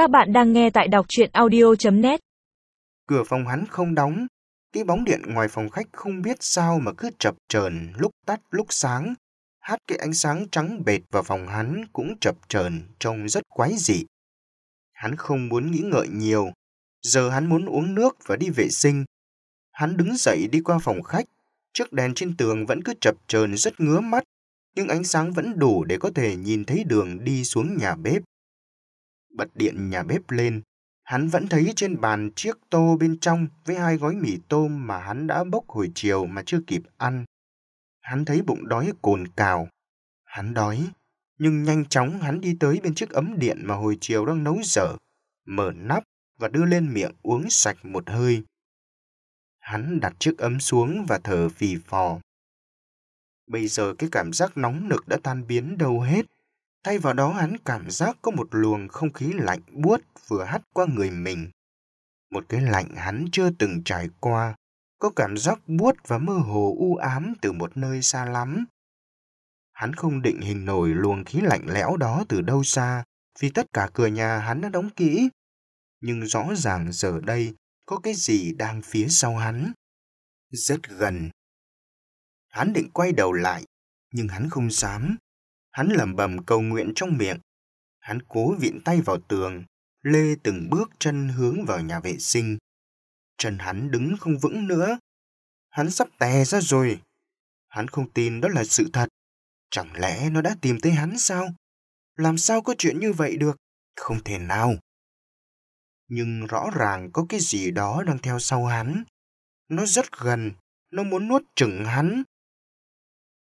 Các bạn đang nghe tại đọc chuyện audio.net Cửa phòng hắn không đóng, cái bóng điện ngoài phòng khách không biết sao mà cứ chập chờn lúc tắt lúc sáng. Hát cái ánh sáng trắng bệt vào phòng hắn cũng chập chờn trông rất quái dị. Hắn không muốn nghĩ ngợi nhiều, giờ hắn muốn uống nước và đi vệ sinh. Hắn đứng dậy đi qua phòng khách, chiếc đèn trên tường vẫn cứ chập chờn rất ngứa mắt, nhưng ánh sáng vẫn đủ để có thể nhìn thấy đường đi xuống nhà bếp. Bật điện nhà bếp lên, hắn vẫn thấy trên bàn chiếc tô bên trong với hai gói mì tôm mà hắn đã bốc hồi chiều mà chưa kịp ăn. Hắn thấy bụng đói cồn cào. Hắn đói, nhưng nhanh chóng hắn đi tới bên chiếc ấm điện mà hồi chiều đang nấu dở, mở nắp và đưa lên miệng uống sạch một hơi. Hắn đặt chiếc ấm xuống và thở phì phò. Bây giờ cái cảm giác nóng nực đã tan biến đâu hết. Thay vào đó hắn cảm giác có một luồng không khí lạnh buốt vừa hắt qua người mình. Một cái lạnh hắn chưa từng trải qua, có cảm giác buốt và mơ hồ u ám từ một nơi xa lắm. Hắn không định hình nổi luồng khí lạnh lẽo đó từ đâu xa, vì tất cả cửa nhà hắn đã đóng kỹ. Nhưng rõ ràng giờ đây có cái gì đang phía sau hắn. Rất gần. Hắn định quay đầu lại, nhưng hắn không dám. Hắn lẩm bẩm cầu nguyện trong miệng. Hắn cố viện tay vào tường, lê từng bước chân hướng vào nhà vệ sinh. Chân hắn đứng không vững nữa. Hắn sắp tè ra rồi. Hắn không tin đó là sự thật. Chẳng lẽ nó đã tìm thấy hắn sao? Làm sao có chuyện như vậy được? Không thể nào. Nhưng rõ ràng có cái gì đó đang theo sau hắn. Nó rất gần, nó muốn nuốt chửng hắn.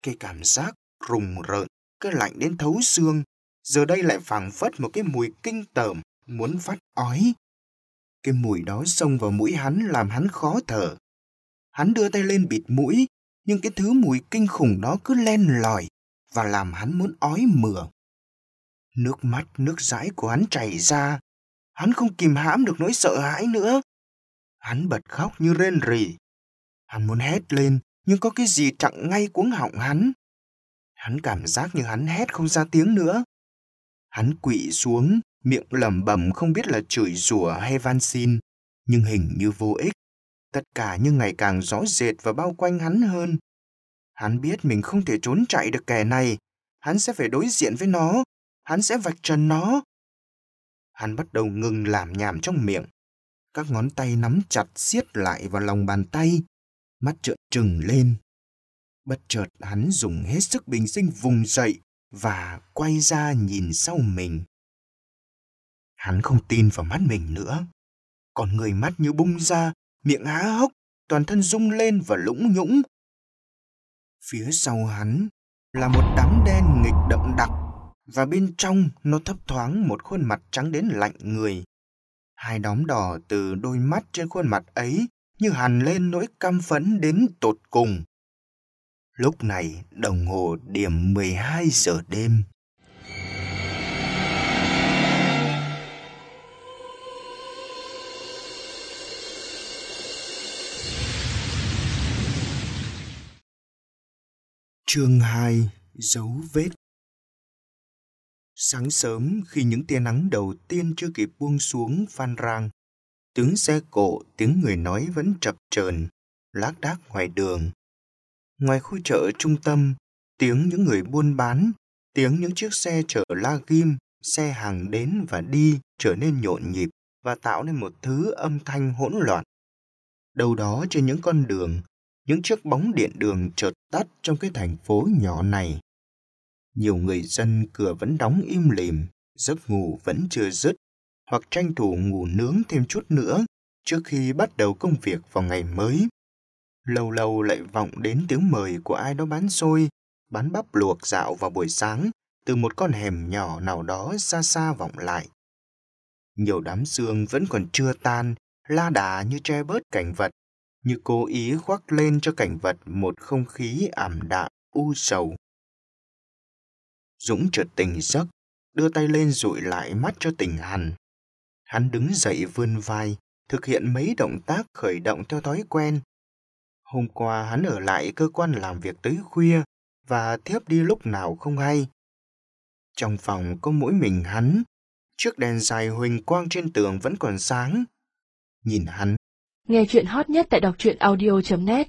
Cái cảm giác rùng rợn, cứ lạnh đến thấu xương, giờ đây lại phảng phất một cái mùi kinh tởm, muốn phát ói. Cái mùi đó xông vào mũi hắn làm hắn khó thở. Hắn đưa tay lên bịt mũi, nhưng cái thứ mùi kinh khủng đó cứ len lỏi và làm hắn muốn ói mửa. Nước mắt, nước dãi của hắn chảy ra. Hắn không kìm hãm được nỗi sợ hãi nữa. Hắn bật khóc như rên rỉ. Hắn muốn hét lên, nhưng có cái gì chặn ngay cuống họng hắn. Hắn cảm giác như hắn hét không ra tiếng nữa. Hắn quỵ xuống, miệng lẩm bẩm không biết là chửi rủa hay van xin, nhưng hình như vô ích. Tất cả như ngày càng rõ rệt và bao quanh hắn hơn. Hắn biết mình không thể trốn chạy được kẻ này. Hắn sẽ phải đối diện với nó. Hắn sẽ vạch trần nó. Hắn bắt đầu ngừng làm nhảm trong miệng. Các ngón tay nắm chặt siết lại vào lòng bàn tay. Mắt trợn trừng lên. Bất chợt hắn dùng hết sức bình sinh vùng dậy và quay ra nhìn sau mình. Hắn không tin vào mắt mình nữa. Còn người mắt như bung ra, miệng há hốc, toàn thân rung lên và lũng nhũng. Phía sau hắn là một đám đen nghịch đậm đặc và bên trong nó thấp thoáng một khuôn mặt trắng đến lạnh người. Hai đóm đỏ từ đôi mắt trên khuôn mặt ấy như hằn lên nỗi căm phẫn đến tột cùng. Lúc này đồng hồ điểm 12 giờ đêm. Chương 2 Dấu vết Sáng sớm khi những tia nắng đầu tiên chưa kịp buông xuống phan rang, tiếng xe cộ, tiếng người nói vẫn chập chờn, lác đác ngoài đường. Ngoài khu chợ trung tâm, tiếng những người buôn bán, tiếng những chiếc xe chở la ghim, xe hàng đến và đi trở nên nhộn nhịp và tạo nên một thứ âm thanh hỗn loạn. Đâu đó trên những con đường, những chiếc bóng điện đường chợt tắt trong cái thành phố nhỏ này. Nhiều người dân cửa vẫn đóng im lìm, giấc ngủ vẫn chưa dứt, hoặc tranh thủ ngủ nướng thêm chút nữa trước khi bắt đầu công việc vào ngày mới. Lâu lâu lại vọng đến tiếng mời của ai đó bán xôi, bán bắp luộc dạo vào buổi sáng từ một con hẻm nhỏ nào đó xa xa vọng lại. Nhiều đám sương vẫn còn chưa tan, la đà như che bớt cảnh vật, như cố ý khoác lên cho cảnh vật một không khí ảm đạm, u sầu. Dũng chợt tỉnh giấc, đưa tay lên dụi lại mắt cho tỉnh hẳn. Hắn đứng dậy vươn vai, thực hiện mấy động tác khởi động theo thói quen. Hôm qua hắn ở lại cơ quan làm việc tới khuya và thiếp đi lúc nào không hay. Trong phòng có mỗi mình hắn, Chiếc đèn dài huỳnh quang trên tường vẫn còn sáng. Nhìn hắn, Nghe chuyện hot nhất tại đọc truyện audio.net